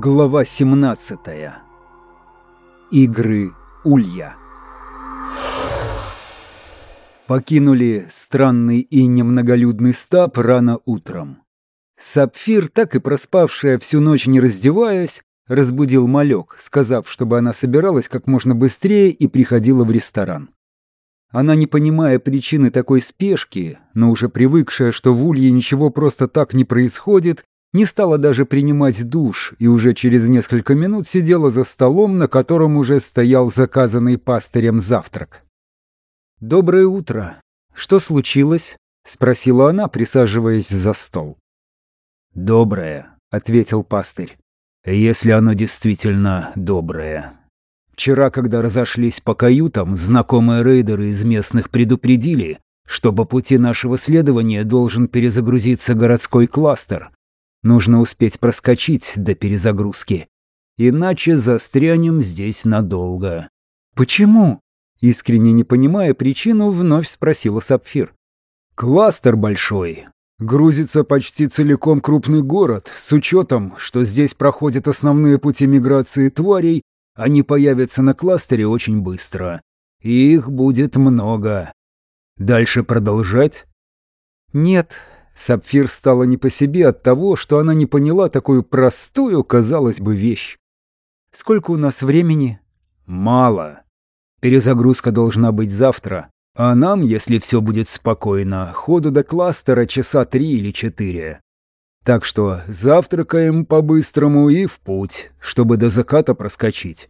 Глава 17. Игры Улья. Покинули странный и немноголюдный стаб рано утром. Сапфир, так и проспавшая всю ночь не раздеваясь, разбудил малек, сказав, чтобы она собиралась как можно быстрее и приходила в ресторан. Она, не понимая причины такой спешки, но уже привыкшая, что в Улье ничего просто так не происходит, не стала даже принимать душ и уже через несколько минут сидела за столом, на котором уже стоял заказанный пастырем завтрак. «Доброе утро. Что случилось?» — спросила она, присаживаясь за стол. «Доброе», — ответил пастырь. «Если оно действительно доброе. Вчера, когда разошлись по каютам, знакомые рейдеры из местных предупредили, что по пути нашего следования должен перезагрузиться городской кластер, Нужно успеть проскочить до перезагрузки. Иначе застрянем здесь надолго. «Почему?» Искренне не понимая причину, вновь спросила Сапфир. «Кластер большой. Грузится почти целиком крупный город. С учетом, что здесь проходят основные пути миграции тварей, они появятся на кластере очень быстро. И их будет много. Дальше продолжать?» «Нет, Сапфир стала не по себе от того, что она не поняла такую простую, казалось бы, вещь. «Сколько у нас времени?» «Мало. Перезагрузка должна быть завтра, а нам, если все будет спокойно, ходу до кластера часа три или четыре. Так что завтракаем по-быстрому и в путь, чтобы до заката проскочить.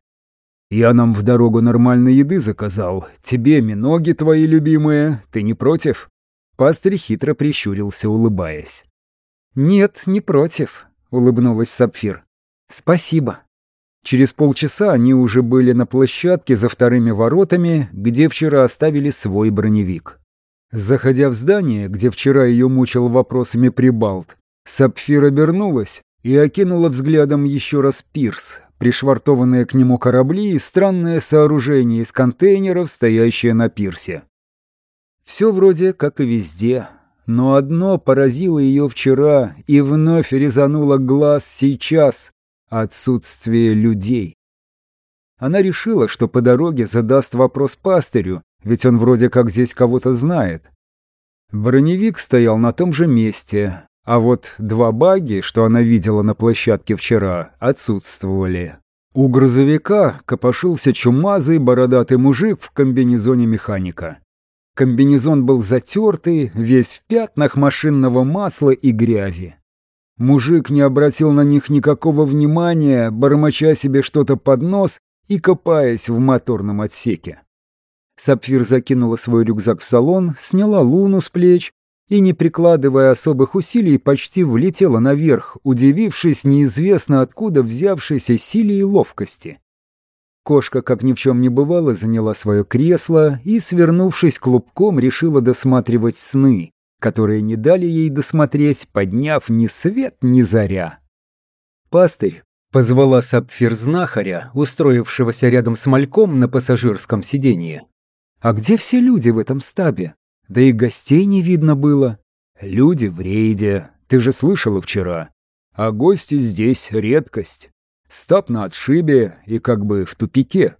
Я нам в дорогу нормальной еды заказал. Тебе миноги твои любимые, ты не против?» Пастырь хитро прищурился, улыбаясь. «Нет, не против», — улыбнулась Сапфир. «Спасибо». Через полчаса они уже были на площадке за вторыми воротами, где вчера оставили свой броневик. Заходя в здание, где вчера ее мучил вопросами Прибалт, Сапфир обернулась и окинула взглядом еще раз пирс, пришвартованные к нему корабли и странное сооружение из контейнеров, стоящее на пирсе. Все вроде как и везде, но одно поразило ее вчера и вновь резануло глаз сейчас — отсутствие людей. Она решила, что по дороге задаст вопрос пастырю, ведь он вроде как здесь кого-то знает. Броневик стоял на том же месте, а вот два баги, что она видела на площадке вчера, отсутствовали. У грузовика копошился чумазый бородатый мужик в комбинезоне механика. Комбинезон был затертый, весь в пятнах машинного масла и грязи. Мужик не обратил на них никакого внимания, бормоча себе что-то под нос и копаясь в моторном отсеке. Сапфир закинула свой рюкзак в салон, сняла луну с плеч и, не прикладывая особых усилий, почти влетела наверх, удивившись неизвестно откуда взявшейся силе и ловкости. Кошка, как ни в чем не бывало, заняла свое кресло и, свернувшись клубком, решила досматривать сны, которые не дали ей досмотреть, подняв ни свет, ни заря. «Пастырь», — позвала сапфир знахаря, устроившегося рядом с мальком на пассажирском сиденье. «А где все люди в этом стабе? Да и гостей не видно было». «Люди в рейде, ты же слышала вчера. А гости здесь редкость. Стаб на отшибе и как бы в тупике.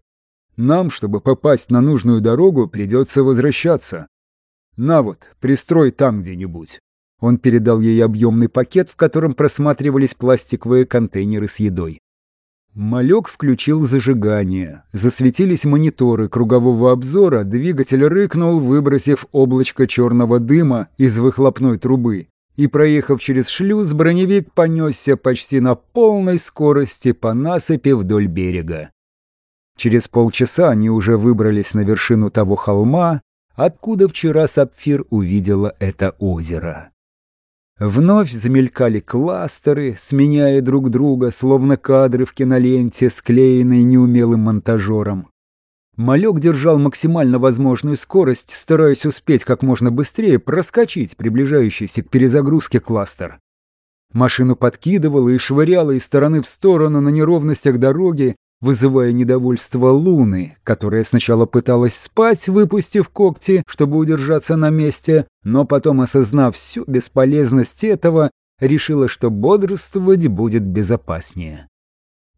Нам, чтобы попасть на нужную дорогу, придется возвращаться. На вот, пристрой там где-нибудь. Он передал ей объемный пакет, в котором просматривались пластиковые контейнеры с едой. Малек включил зажигание. Засветились мониторы кругового обзора, двигатель рыкнул, выбросив облачко черного дыма из выхлопной трубы и, проехав через шлюз, броневик понесся почти на полной скорости по насыпи вдоль берега. Через полчаса они уже выбрались на вершину того холма, откуда вчера Сапфир увидела это озеро. Вновь замелькали кластеры, сменяя друг друга, словно кадры в киноленте, склеенной неумелым монтажером. Малек держал максимально возможную скорость, стараясь успеть как можно быстрее проскочить приближающийся к перезагрузке кластер. Машину подкидывало и швыряло из стороны в сторону на неровностях дороги, вызывая недовольство Луны, которая сначала пыталась спать, выпустив когти, чтобы удержаться на месте, но потом, осознав всю бесполезность этого, решила, что бодрствовать будет безопаснее.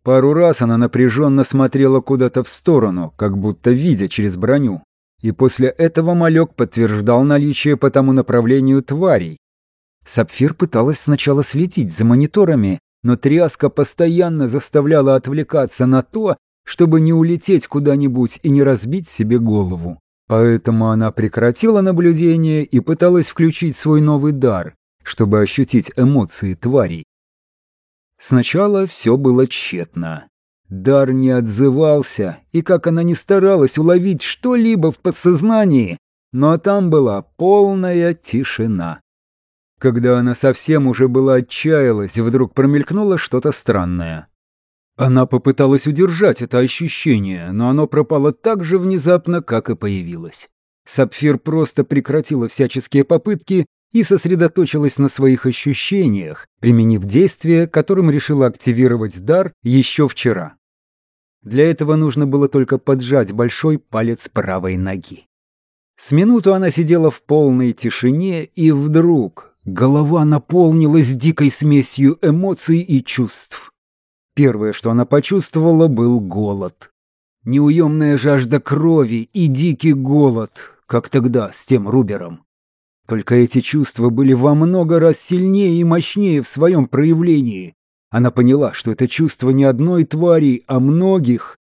Пару раз она напряженно смотрела куда-то в сторону, как будто видя через броню. И после этого малек подтверждал наличие по тому направлению тварей. Сапфир пыталась сначала следить за мониторами, но тряска постоянно заставляла отвлекаться на то, чтобы не улететь куда-нибудь и не разбить себе голову. Поэтому она прекратила наблюдение и пыталась включить свой новый дар, чтобы ощутить эмоции тварей. Сначала все было тщетно. Дар не отзывался, и как она не старалась уловить что-либо в подсознании, но там была полная тишина. Когда она совсем уже была отчаялась, вдруг промелькнуло что-то странное. Она попыталась удержать это ощущение, но оно пропало так же внезапно, как и появилось. Сапфир просто прекратила всяческие попытки и сосредоточилась на своих ощущениях, применив действие, которым решила активировать дар еще вчера. Для этого нужно было только поджать большой палец правой ноги. С минуту она сидела в полной тишине, и вдруг голова наполнилась дикой смесью эмоций и чувств. Первое, что она почувствовала, был голод. Неуемная жажда крови и дикий голод, как тогда с тем Рубером. Только эти чувства были во много раз сильнее и мощнее в своем проявлении. Она поняла, что это чувство не одной твари, а многих.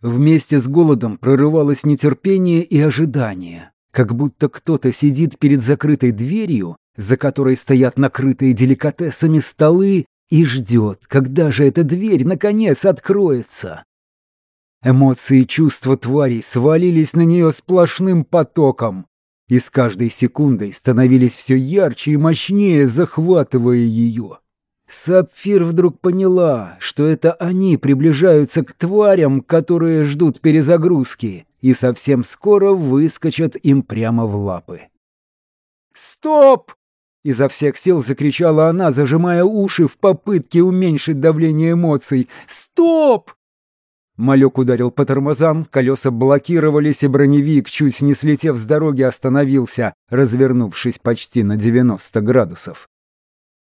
Вместе с голодом прорывалось нетерпение и ожидание, как будто кто-то сидит перед закрытой дверью, за которой стоят накрытые деликатесами столы, и ждет, когда же эта дверь наконец откроется. Эмоции и чувства тварей свалились на нее сплошным потоком и с каждой секундой становились все ярче и мощнее, захватывая ее. Сапфир вдруг поняла, что это они приближаются к тварям, которые ждут перезагрузки, и совсем скоро выскочат им прямо в лапы. «Стоп!» — изо всех сил закричала она, зажимая уши в попытке уменьшить давление эмоций. «Стоп!» Малек ударил по тормозам, колеса блокировались, и броневик, чуть не слетев с дороги, остановился, развернувшись почти на 90 градусов.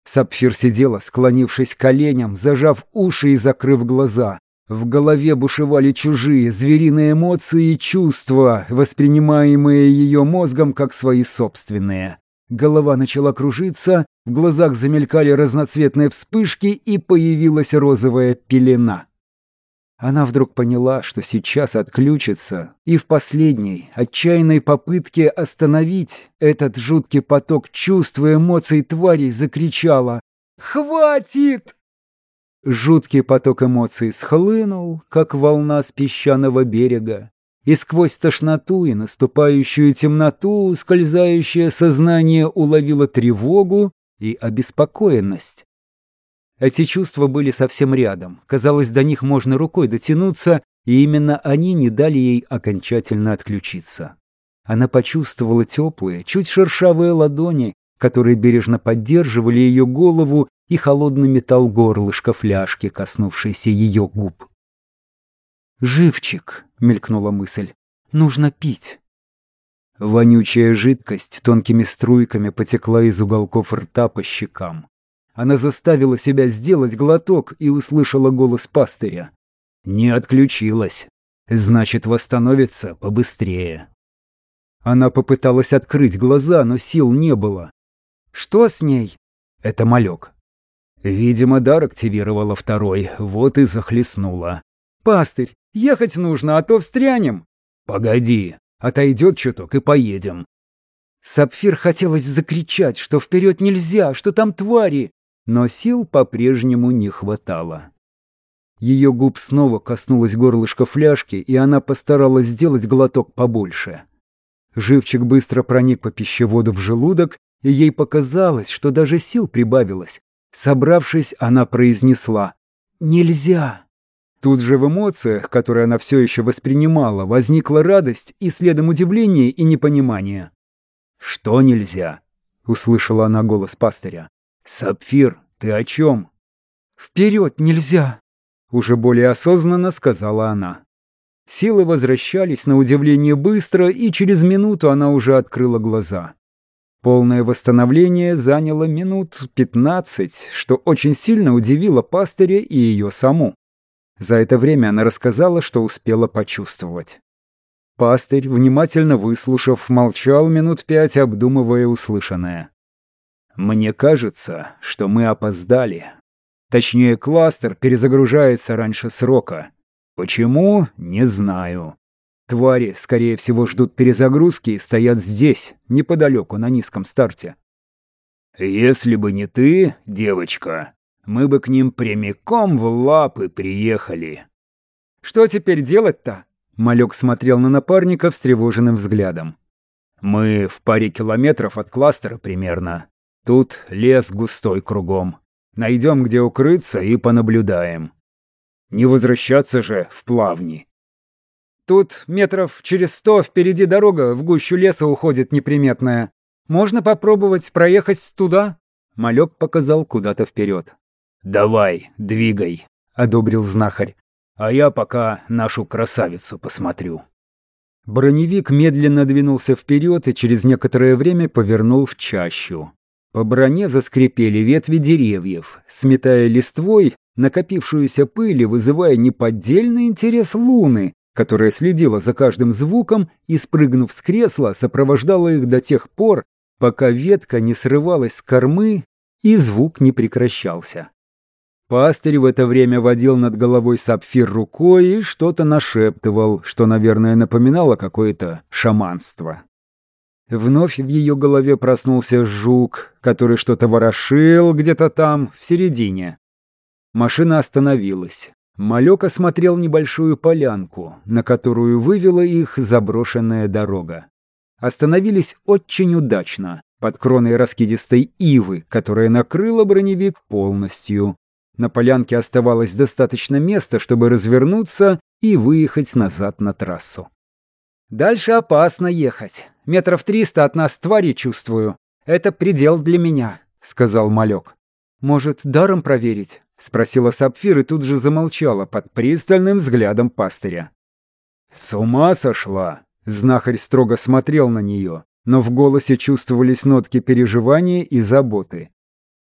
Сапфир сидела, склонившись коленям, зажав уши и закрыв глаза. В голове бушевали чужие, звериные эмоции и чувства, воспринимаемые ее мозгом как свои собственные. Голова начала кружиться, в глазах замелькали разноцветные вспышки и появилась розовая пелена. Она вдруг поняла, что сейчас отключится, и в последней, отчаянной попытке остановить этот жуткий поток чувств и эмоций тварей закричала «Хватит!». Жуткий поток эмоций схлынул, как волна с песчаного берега, и сквозь тошноту и наступающую темноту скользающее сознание уловило тревогу и обеспокоенность. Эти чувства были совсем рядом. Казалось, до них можно рукой дотянуться, и именно они не дали ей окончательно отключиться. Она почувствовала теплые, чуть шершавые ладони, которые бережно поддерживали ее голову и холодный металл горлышка фляжки, коснувшейся ее губ. «Живчик», — мелькнула мысль, — «нужно пить». Вонючая жидкость тонкими струйками потекла из уголков рта по щекам. Она заставила себя сделать глоток и услышала голос пастыря. «Не отключилась. Значит, восстановится побыстрее». Она попыталась открыть глаза, но сил не было. «Что с ней?» «Это малек». Видимо, дар активировала второй, вот и захлестнула. «Пастырь, ехать нужно, а то встрянем». «Погоди, отойдет чуток и поедем». Сапфир хотелось закричать, что вперед нельзя, что там твари, но сил по-прежнему не хватало. Ее губ снова коснулось горлышко фляжки, и она постаралась сделать глоток побольше. Живчик быстро проник по пищеводу в желудок, и ей показалось, что даже сил прибавилось. Собравшись, она произнесла «Нельзя!». Тут же в эмоциях, которые она все еще воспринимала, возникла радость и следом удивление и непонимание. «Что нельзя?» — услышала она голос пастыря. «Сапфир, ты о чем?» «Вперед нельзя!» — уже более осознанно сказала она. Силы возвращались на удивление быстро, и через минуту она уже открыла глаза. Полное восстановление заняло минут пятнадцать, что очень сильно удивило пастыря и ее саму. За это время она рассказала, что успела почувствовать. Пастырь, внимательно выслушав, молчал минут пять, обдумывая услышанное. «Мне кажется, что мы опоздали. Точнее, кластер перезагружается раньше срока. Почему? Не знаю. Твари, скорее всего, ждут перезагрузки и стоят здесь, неподалеку, на низком старте. Если бы не ты, девочка, мы бы к ним прямиком в лапы приехали. Что теперь делать-то? Малек смотрел на напарника встревоженным взглядом. Мы в паре километров от кластера примерно. Тут лес густой кругом. Найдем, где укрыться и понаблюдаем. Не возвращаться же в плавни. Тут метров через сто впереди дорога в гущу леса уходит неприметная. Можно попробовать проехать туда?» Малек показал куда-то вперед. «Давай, двигай», — одобрил знахарь. «А я пока нашу красавицу посмотрю». Броневик медленно двинулся вперед и через некоторое время повернул в чащу. По броне заскрипели ветви деревьев, сметая листвой накопившуюся пыль и вызывая неподдельный интерес Луны, которая следила за каждым звуком и, спрыгнув с кресла, сопровождала их до тех пор, пока ветка не срывалась с кормы и звук не прекращался. Пастырь в это время водил над головой сапфир рукой и что-то нашептывал, что, наверное, напоминало какое-то шаманство. Вновь в ее голове проснулся жук, который что-то ворошил где-то там, в середине. Машина остановилась. Малек осмотрел небольшую полянку, на которую вывела их заброшенная дорога. Остановились очень удачно, под кроной раскидистой ивы, которая накрыла броневик полностью. На полянке оставалось достаточно места, чтобы развернуться и выехать назад на трассу. «Дальше опасно ехать. Метров триста от нас твари чувствую. Это предел для меня», — сказал Малек. «Может, даром проверить?» — спросила Сапфир и тут же замолчала под пристальным взглядом пастыря. «С ума сошла!» — знахарь строго смотрел на нее, но в голосе чувствовались нотки переживания и заботы.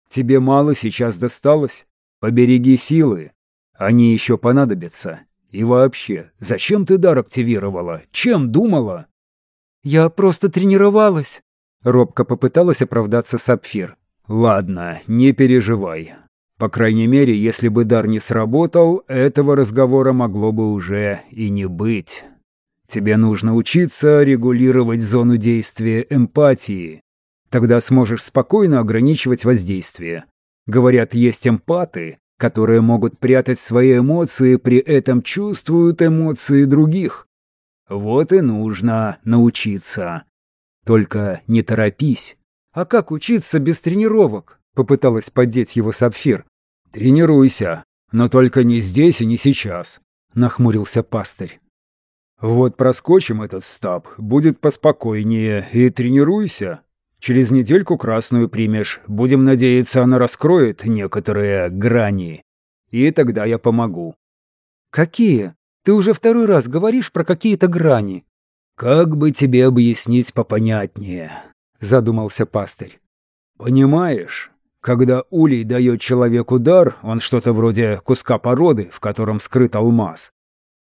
«Тебе мало сейчас досталось? Побереги силы. Они еще понадобятся. И вообще, зачем ты дар активировала? Чем думала?» «Я просто тренировалась», — робко попыталась оправдаться Сапфир. «Ладно, не переживай. По крайней мере, если бы дар не сработал, этого разговора могло бы уже и не быть. Тебе нужно учиться регулировать зону действия эмпатии. Тогда сможешь спокойно ограничивать воздействие. Говорят, есть эмпаты, которые могут прятать свои эмоции, при этом чувствуют эмоции других. Вот и нужно научиться. Только не торопись. А как учиться без тренировок? Попыталась поддеть его сапфир. «Тренируйся, но только не здесь и не сейчас», — нахмурился пастырь. «Вот проскочим этот стаб, будет поспокойнее, и тренируйся. Через недельку красную примешь, будем надеяться, она раскроет некоторые грани. И тогда я помогу». «Какие? Ты уже второй раз говоришь про какие-то грани». «Как бы тебе объяснить попонятнее?» — задумался пастырь. «Понимаешь, когда улей дает человеку дар, он что-то вроде куска породы, в котором скрыт алмаз.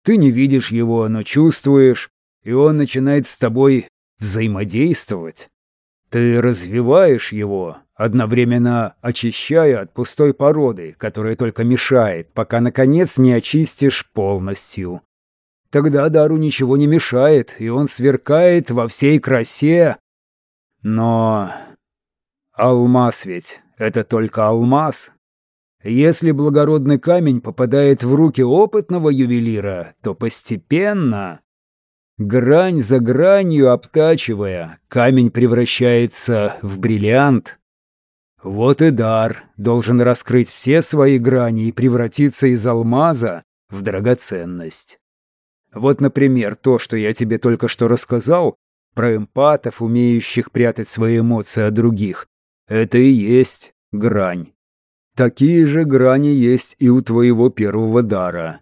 Ты не видишь его, но чувствуешь, и он начинает с тобой взаимодействовать. Ты развиваешь его, одновременно очищая от пустой породы, которая только мешает, пока, наконец, не очистишь полностью. Тогда дару ничего не мешает, и он сверкает во всей красе. Но алмаз ведь это только алмаз. Если благородный камень попадает в руки опытного ювелира, то постепенно, грань за гранью обтачивая, камень превращается в бриллиант. Вот и дар должен раскрыть все свои грани и превратиться из алмаза в драгоценность. Вот, например, то, что я тебе только что рассказал, про эмпатов, умеющих прятать свои эмоции от других, это и есть грань. Такие же грани есть и у твоего первого дара.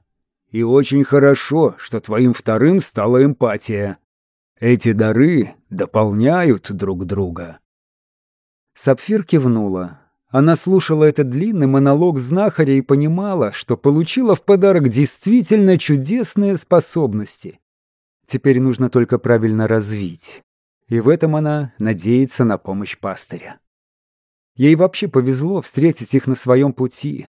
И очень хорошо, что твоим вторым стала эмпатия. Эти дары дополняют друг друга. Сапфир кивнула. Она слушала этот длинный монолог знахаря и понимала, что получила в подарок действительно чудесные способности. Теперь нужно только правильно развить. И в этом она надеется на помощь пастыря. Ей вообще повезло встретить их на своем пути.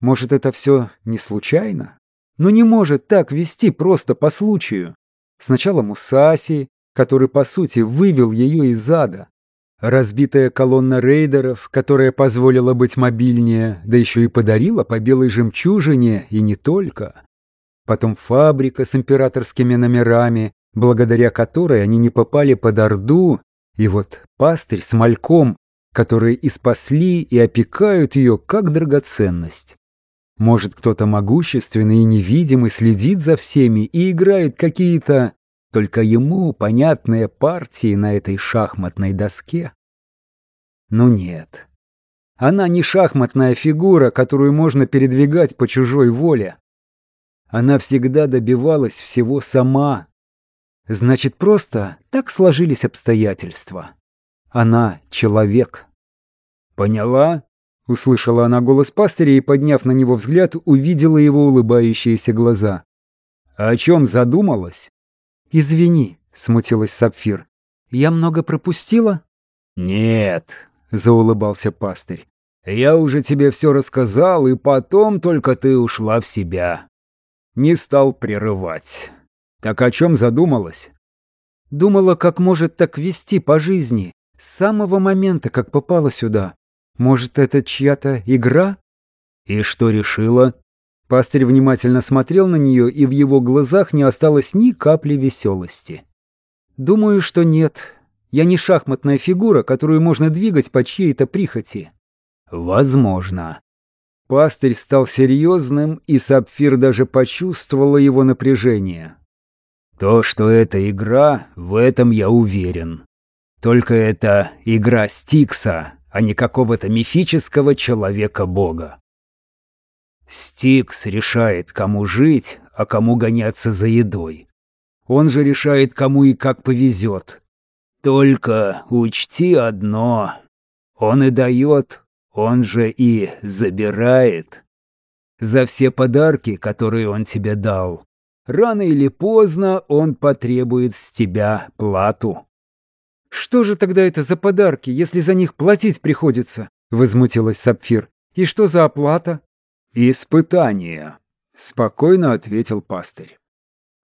Может, это все не случайно? Но не может так вести просто по случаю. Сначала Мусаси, который, по сути, вывел ее из ада. Разбитая колонна рейдеров, которая позволила быть мобильнее, да еще и подарила по белой жемчужине, и не только. Потом фабрика с императорскими номерами, благодаря которой они не попали под Орду, и вот пастырь с мальком, которые и спасли, и опекают ее как драгоценность. Может, кто-то могущественный и невидимый следит за всеми и играет какие-то только ему понятные партии на этой шахматной доске? Ну нет. Она не шахматная фигура, которую можно передвигать по чужой воле. Она всегда добивалась всего сама. Значит, просто так сложились обстоятельства. Она человек. «Поняла?» — услышала она голос пастыря и, подняв на него взгляд, увидела его улыбающиеся глаза. «О чем задумалась?» «Извини», — смутилась Сапфир. «Я много пропустила?» «Нет», — заулыбался пастырь. «Я уже тебе все рассказал, и потом только ты ушла в себя. Не стал прерывать. Так о чем задумалась?» «Думала, как может так вести по жизни, с самого момента, как попала сюда. Может, это чья-то игра?» «И что решила?» Пастырь внимательно смотрел на нее, и в его глазах не осталось ни капли веселости. «Думаю, что нет. Я не шахматная фигура, которую можно двигать по чьей-то прихоти». «Возможно». Пастырь стал серьезным, и Сапфир даже почувствовала его напряжение. «То, что это игра, в этом я уверен. Только это игра Стикса, а не какого-то мифического человека-бога. Стикс решает, кому жить, а кому гоняться за едой. Он же решает, кому и как повезет. Только учти одно. Он и дает, он же и забирает. За все подарки, которые он тебе дал, рано или поздно он потребует с тебя плату. «Что же тогда это за подарки, если за них платить приходится?» — возмутилась Сапфир. «И что за оплата?» «Испытание», — спокойно ответил пастырь.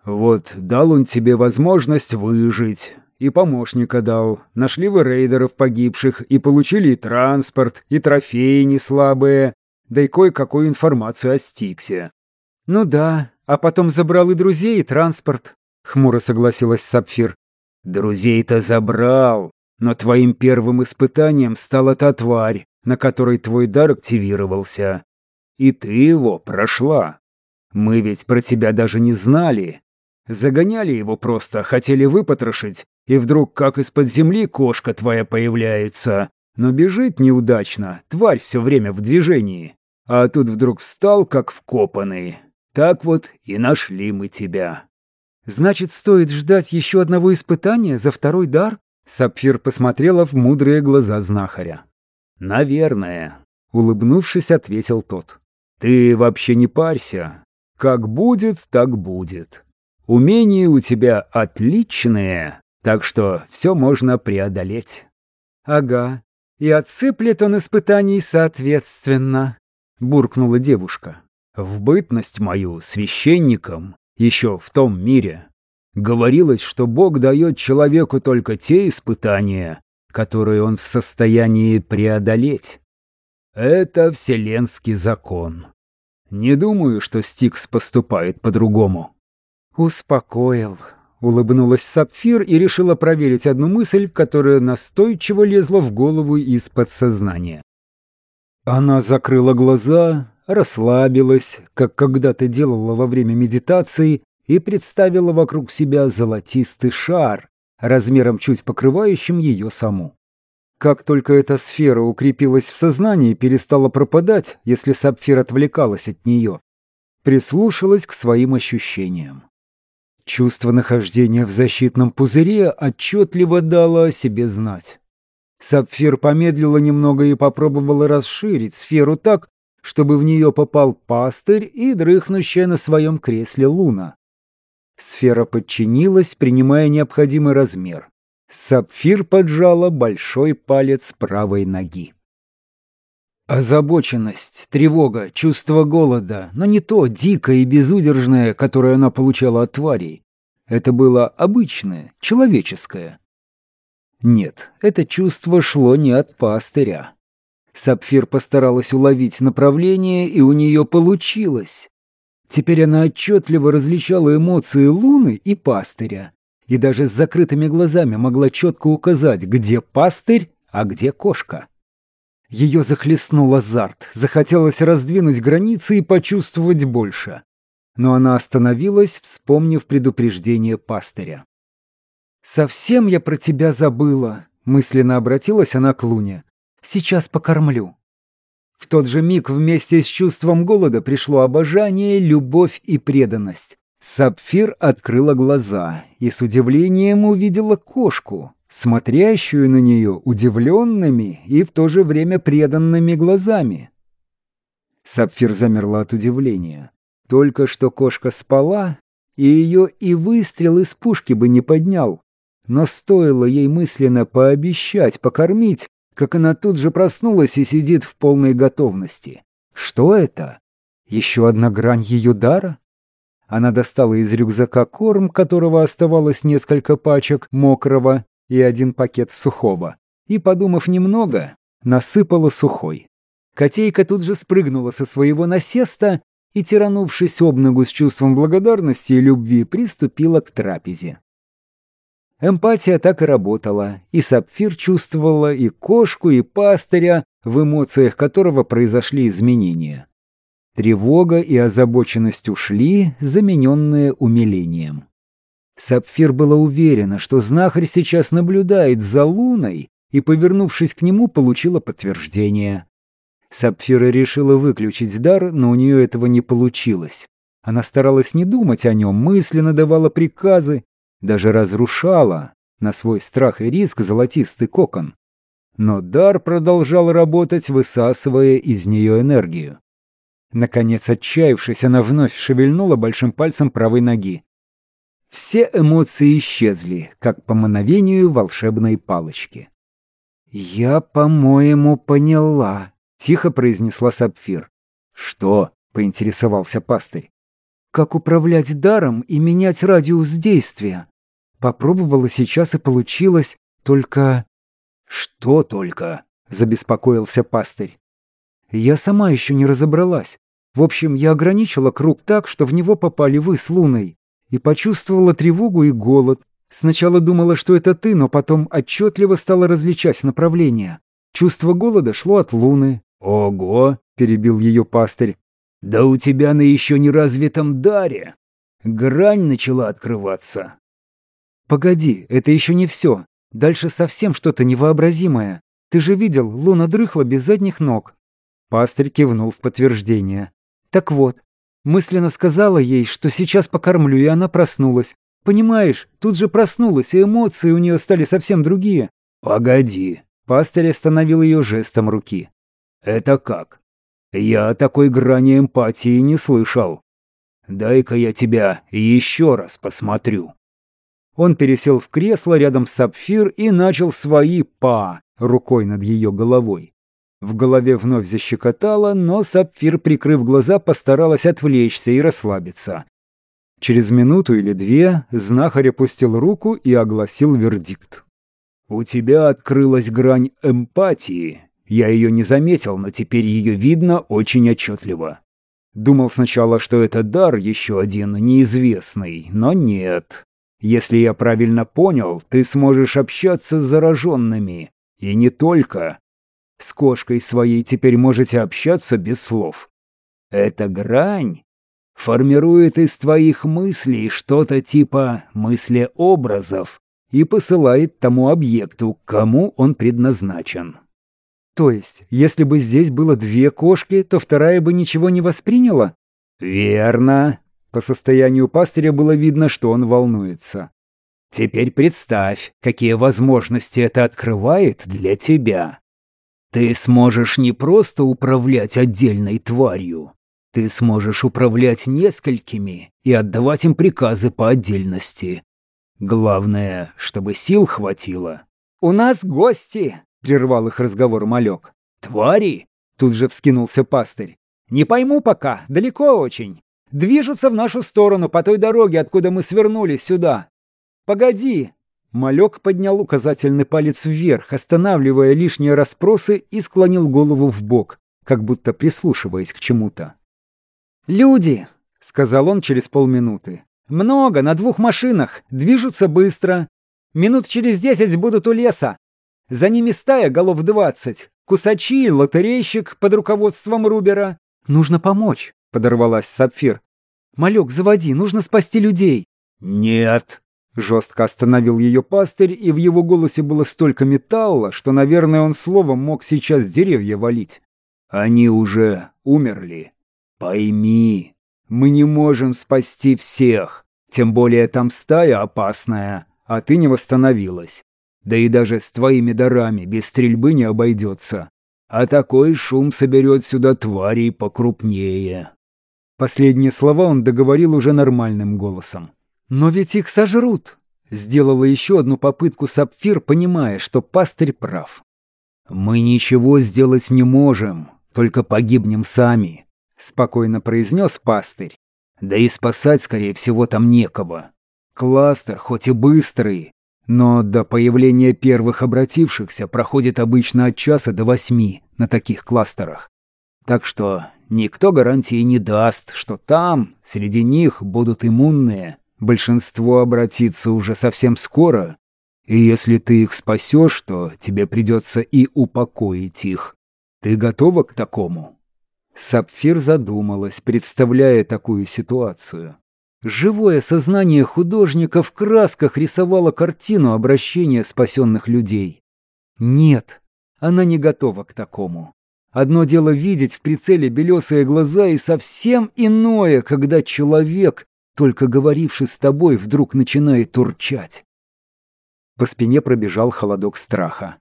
«Вот дал он тебе возможность выжить, и помощника дал. Нашли вы рейдеров погибших, и получили и транспорт, и трофеи неслабые, да и кое-какую информацию о Стиксе». «Ну да, а потом забрал и друзей, и транспорт», — хмуро согласилась Сапфир. «Друзей-то забрал, но твоим первым испытанием стала та тварь, на которой твой дар активировался. И ты его прошла. Мы ведь про тебя даже не знали. Загоняли его просто, хотели выпотрошить, и вдруг как из-под земли кошка твоя появляется. Но бежит неудачно, тварь все время в движении. А тут вдруг встал, как вкопанный. Так вот и нашли мы тебя. Значит, стоит ждать еще одного испытания за второй дар? Сапфир посмотрела в мудрые глаза знахаря. «Наверное», — улыбнувшись, ответил тот. Ты вообще не парься. Как будет, так будет. Умения у тебя отличные, так что все можно преодолеть. Ага, и отсыплет он испытаний соответственно, буркнула девушка. В бытность мою священником, еще в том мире, говорилось, что Бог дает человеку только те испытания, которые он в состоянии преодолеть. Это вселенский закон. Не думаю, что Стикс поступает по-другому. Успокоил. Улыбнулась Сапфир и решила проверить одну мысль, которая настойчиво лезла в голову из подсознания. Она закрыла глаза, расслабилась, как когда-то делала во время медитации, и представила вокруг себя золотистый шар, размером чуть покрывающим ее саму. Как только эта сфера укрепилась в сознании, перестала пропадать, если сапфир отвлекалась от нее. Прислушалась к своим ощущениям. Чувство нахождения в защитном пузыре отчетливо дало о себе знать. Сапфир помедлила немного и попробовала расширить сферу так, чтобы в нее попал пастырь и дрыхнущая на своем кресле луна. Сфера подчинилась, принимая необходимый размер. Сапфир поджала большой палец правой ноги. Озабоченность, тревога, чувство голода, но не то дикое и безудержное, которое она получала от тварей. Это было обычное, человеческое. Нет, это чувство шло не от пастыря. Сапфир постаралась уловить направление, и у нее получилось. Теперь она отчетливо различала эмоции Луны и пастыря, и даже с закрытыми глазами могла четко указать, где пастырь, а где кошка. Ее захлестнул азарт, захотелось раздвинуть границы и почувствовать больше. Но она остановилась, вспомнив предупреждение пастыря. «Совсем я про тебя забыла», — мысленно обратилась она к Луне. «Сейчас покормлю». В тот же миг вместе с чувством голода пришло обожание, любовь и преданность. Сапфир открыла глаза и с удивлением увидела кошку, смотрящую на нее удивленными и в то же время преданными глазами. Сапфир замерла от удивления. Только что кошка спала, и ее и выстрел из пушки бы не поднял. Но стоило ей мысленно пообещать покормить, как она тут же проснулась и сидит в полной готовности. Что это? Еще одна грань ее дара? Она достала из рюкзака корм, которого оставалось несколько пачек мокрого и один пакет сухого, и, подумав немного, насыпала сухой. Котейка тут же спрыгнула со своего насеста и, тиранувшись об ногу с чувством благодарности и любви, приступила к трапезе. Эмпатия так и работала, и Сапфир чувствовала и кошку, и пастыря, в эмоциях которого произошли изменения. Тревога и озабоченность ушли, замененные умилением. Сапфир была уверена, что знахарь сейчас наблюдает за луной, и, повернувшись к нему, получила подтверждение. Сапфира решила выключить дар, но у нее этого не получилось. Она старалась не думать о нем, мысленно давала приказы, даже разрушала на свой страх и риск золотистый кокон. Но дар продолжал работать, высасывая из нее энергию. Наконец, отчаявшись, она вновь шевельнула большим пальцем правой ноги. Все эмоции исчезли, как по мановению волшебной палочки. «Я, по-моему, поняла», — тихо произнесла Сапфир. «Что?» — поинтересовался пастырь. «Как управлять даром и менять радиус действия?» Попробовала сейчас и получилось, только... Что только? Забеспокоился пастырь. Я сама еще не разобралась. В общем, я ограничила круг так, что в него попали вы с Луной. И почувствовала тревогу и голод. Сначала думала, что это ты, но потом отчетливо стала различать направление. Чувство голода шло от Луны. «Ого!» — перебил ее пастырь. «Да у тебя на еще не развитом даре. Грань начала открываться. «Погоди, это еще не все. Дальше совсем что-то невообразимое. Ты же видел, луна дрыхла без задних ног». Пастырь кивнул в подтверждение. «Так вот, мысленно сказала ей, что сейчас покормлю, и она проснулась. Понимаешь, тут же проснулась, и эмоции у нее стали совсем другие». «Погоди». Пастырь остановил ее жестом руки. «Это как? Я такой грани эмпатии не слышал. Дай-ка я тебя еще раз посмотрю». Он пересел в кресло рядом с Сапфир и начал свои «па» рукой над ее головой. В голове вновь защекотало, но Сапфир, прикрыв глаза, постаралась отвлечься и расслабиться. Через минуту или две знахарь опустил руку и огласил вердикт. «У тебя открылась грань эмпатии. Я ее не заметил, но теперь ее видно очень отчетливо. Думал сначала, что это дар еще один, неизвестный, но нет. Если я правильно понял, ты сможешь общаться с зараженными. И не только. С кошкой своей теперь можете общаться без слов. Эта грань формирует из твоих мыслей что-то типа мыслеобразов и посылает тому объекту, кому он предназначен. То есть, если бы здесь было две кошки, то вторая бы ничего не восприняла? Верно. По состоянию пастыря было видно, что он волнуется. Теперь представь, какие возможности это открывает для тебя. Ты сможешь не просто управлять отдельной тварью, ты сможешь управлять несколькими и отдавать им приказы по отдельности. Главное, чтобы сил хватило. «У нас гости!» — прервал их разговор малек. «Твари?» — тут же вскинулся пастырь. «Не пойму пока, далеко очень. Движутся в нашу сторону по той дороге, откуда мы свернули сюда. Погоди!» Малек поднял указательный палец вверх, останавливая лишние расспросы и склонил голову в бок, как будто прислушиваясь к чему-то. «Люди!» — сказал он через полминуты. «Много, на двух машинах, движутся быстро. Минут через десять будут у леса. За ними стая голов двадцать. Кусачи, лотерейщик под руководством Рубера. Нужно помочь», — подорвалась Сапфир. «Малек, заводи, нужно спасти людей». «Нет», — жестко остановил ее пастырь, и в его голосе было столько металла, что, наверное, он словом мог сейчас деревья валить. «Они уже умерли». Пойми, мы не можем спасти всех, тем более там стая опасная, а ты не восстановилась. Да и даже с твоими дарами без стрельбы не обойдется. А такой шум соберет сюда тварей покрупнее. Последние слова он договорил уже нормальным голосом. «Но ведь их сожрут!» Сделала еще одну попытку Сапфир, понимая, что пастырь прав. «Мы ничего сделать не можем, только погибнем сами спокойно произнес пастырь. Да и спасать, скорее всего, там некого. Кластер хоть и быстрый, но до появления первых обратившихся проходит обычно от часа до восьми на таких кластерах. Так что никто гарантии не даст, что там, среди них, будут иммунные. Большинство обратится уже совсем скоро, и если ты их спасешь, то тебе придется и упокоить их. Ты готова к такому? Сапфир задумалась, представляя такую ситуацию. Живое сознание художника в красках рисовало картину обращения спасенных людей. Нет, она не готова к такому. Одно дело видеть в прицеле белесые глаза, и совсем иное, когда человек, только говоривший с тобой, вдруг начинает урчать. По спине пробежал холодок страха.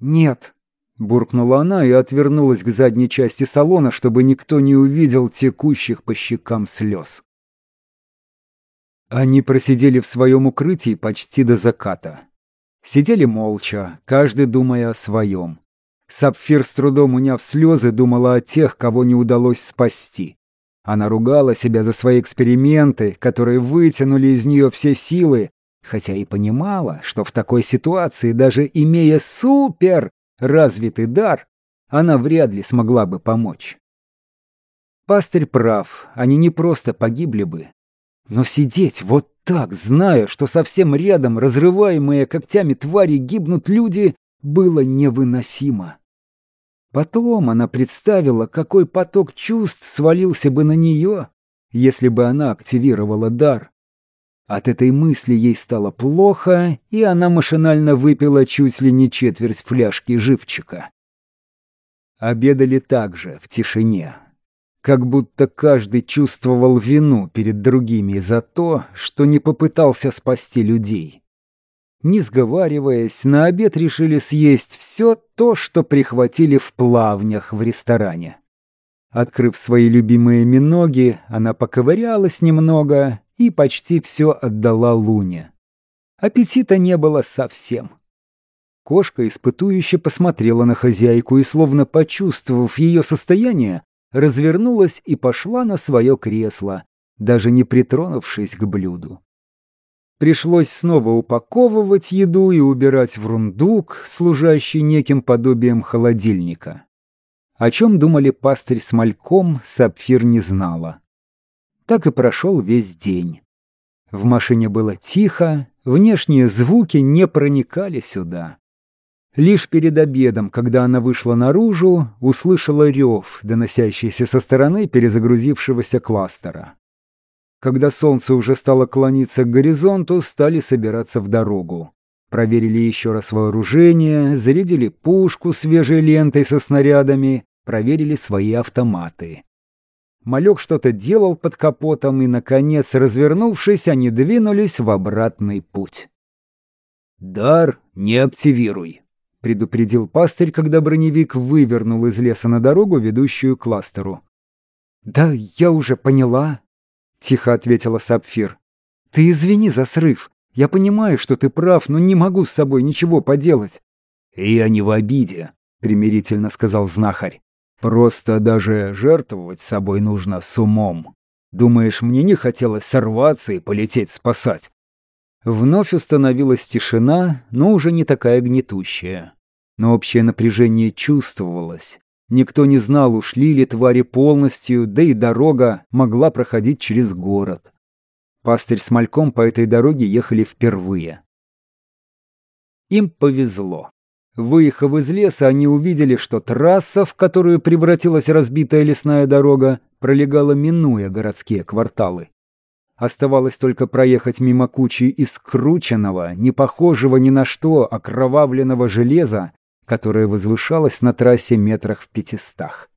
«Нет», Буркнула она и отвернулась к задней части салона, чтобы никто не увидел текущих по щекам слез. Они просидели в своем укрытии почти до заката. Сидели молча, каждый думая о своем. Сапфир с трудом уняв слезы, думала о тех, кого не удалось спасти. Она ругала себя за свои эксперименты, которые вытянули из нее все силы, хотя и понимала, что в такой ситуации, даже имея супер развитый дар, она вряд ли смогла бы помочь. Пастырь прав, они не просто погибли бы. Но сидеть вот так, зная, что совсем рядом разрываемые когтями твари гибнут люди, было невыносимо. Потом она представила, какой поток чувств свалился бы на нее, если бы она активировала дар. От этой мысли ей стало плохо, и она машинально выпила чуть ли не четверть фляжки живчика. Обедали также в тишине, как будто каждый чувствовал вину перед другими за то, что не попытался спасти людей. Не сговариваясь, на обед решили съесть все то, что прихватили в плавнях в ресторане. Открыв свои любимые миноги, она поковырялась немного и почти все отдала Луне. Аппетита не было совсем. Кошка испытующе посмотрела на хозяйку и, словно почувствовав ее состояние, развернулась и пошла на свое кресло, даже не притронувшись к блюду. Пришлось снова упаковывать еду и убирать в рундук, служащий неким подобием холодильника. О чем думали пастырь с мальком, Сапфир не знала. Так и прошел весь день. В машине было тихо, внешние звуки не проникали сюда. Лишь перед обедом, когда она вышла наружу, услышала рев, доносящийся со стороны перезагрузившегося кластера. Когда солнце уже стало клониться к горизонту, стали собираться в дорогу. Проверили еще раз вооружение, зарядили пушку свежей лентой со снарядами, проверили свои автоматы. Малек что-то делал под капотом, и, наконец, развернувшись, они двинулись в обратный путь. «Дар не активируй», — предупредил пастырь, когда броневик вывернул из леса на дорогу, ведущую к кластеру. «Да я уже поняла», — тихо ответила Сапфир. «Ты извини за срыв. Я понимаю, что ты прав, но не могу с собой ничего поделать». «Я не в обиде», — примирительно сказал знахарь. Просто даже жертвовать собой нужно с умом. Думаешь, мне не хотелось сорваться и полететь спасать?» Вновь установилась тишина, но уже не такая гнетущая. Но общее напряжение чувствовалось. Никто не знал, ушли ли твари полностью, да и дорога могла проходить через город. Пастырь с мальком по этой дороге ехали впервые. Им повезло. Выехав из леса, они увидели, что трасса, в которую превратилась разбитая лесная дорога, пролегала минуя городские кварталы. Оставалось только проехать мимо кучи искрученного, не похожего ни на что окровавленного железа, которое возвышалось на трассе метрах в пятистах.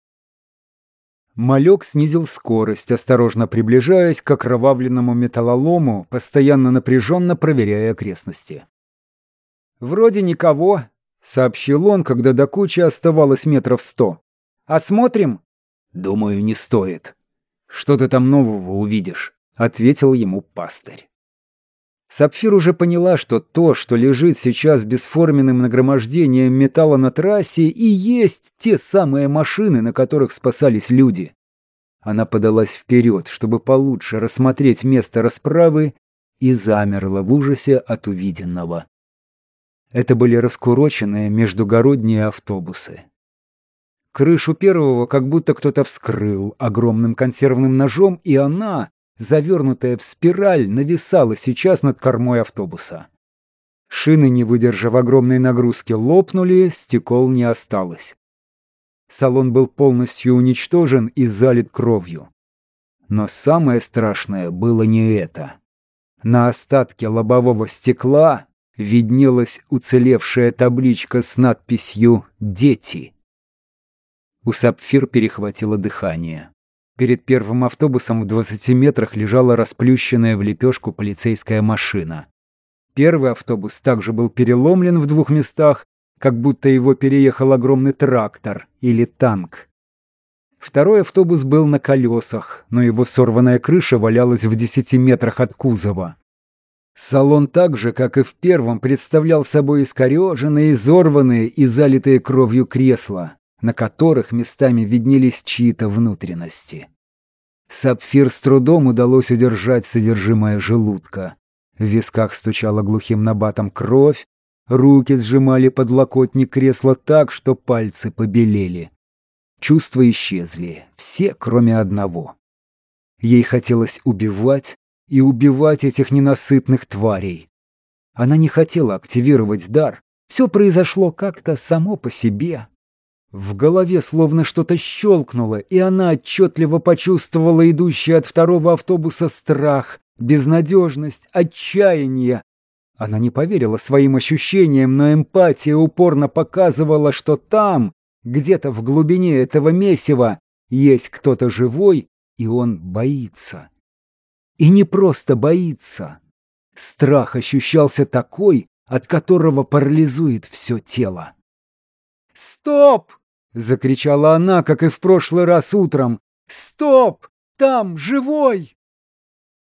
Малек снизил скорость, осторожно приближаясь к окровавленному металлолому, постоянно напряженно проверяя окрестности. «Вроде никого», — сообщил он, когда до кучи оставалось метров сто. «Осмотрим?» «Думаю, не стоит. Что ты там нового увидишь?» — ответил ему пастырь. Сапфир уже поняла, что то, что лежит сейчас бесформенным нагромождением металла на трассе, и есть те самые машины, на которых спасались люди. Она подалась вперед, чтобы получше рассмотреть место расправы, и замерла в ужасе от увиденного. Это были раскуроченные междугородние автобусы. Крышу первого как будто кто-то вскрыл огромным консервным ножом, и она, завернутая в спираль, нависала сейчас над кормой автобуса. Шины, не выдержав огромной нагрузки, лопнули, стекол не осталось. Салон был полностью уничтожен и залит кровью. Но самое страшное было не это. На остатке лобового стекла виднелась уцелевшая табличка с надписью «Дети». У Сапфир перехватило дыхание. Перед первым автобусом в 20 метрах лежала расплющенная в лепешку полицейская машина. Первый автобус также был переломлен в двух местах, как будто его переехал огромный трактор или танк. Второй автобус был на колесах, но его сорванная крыша валялась в 10 метрах от кузова. Салон так же, как и в первом, представлял собой искореженные, изорванные и залитые кровью кресла, на которых местами виднелись чьи-то внутренности. Сапфир с трудом удалось удержать содержимое желудка. В висках стучала глухим набатом кровь, руки сжимали подлокотник кресла так, что пальцы побелели. Чувства исчезли, все, кроме одного. Ей хотелось убивать, и убивать этих ненасытных тварей. Она не хотела активировать дар. Все произошло как-то само по себе. В голове словно что-то щелкнуло, и она отчетливо почувствовала идущий от второго автобуса страх, безнадежность, отчаяние. Она не поверила своим ощущениям, но эмпатия упорно показывала, что там, где-то в глубине этого месива, есть кто-то живой, и он боится. И не просто боится. Страх ощущался такой, от которого парализует все тело. «Стоп!» — закричала она, как и в прошлый раз утром. «Стоп! Там живой!»